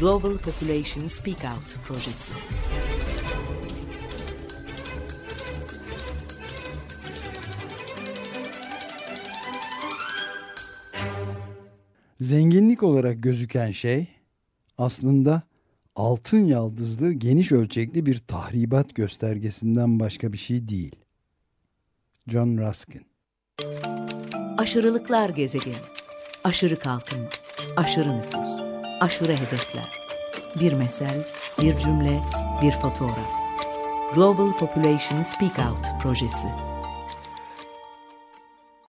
Global Population Speak Out projesi. Zenginlik olarak gözüken şey aslında altın yaldızlı geniş ölçekli bir tahribat göstergesinden başka bir şey değil. John Ruskin Aşırılıklar gezegeni. Aşırı kalkınma, aşırı nüfus, aşırı hedefler. Bir mesel, bir cümle, bir fotoğraf. Global Population Speak Out projesi.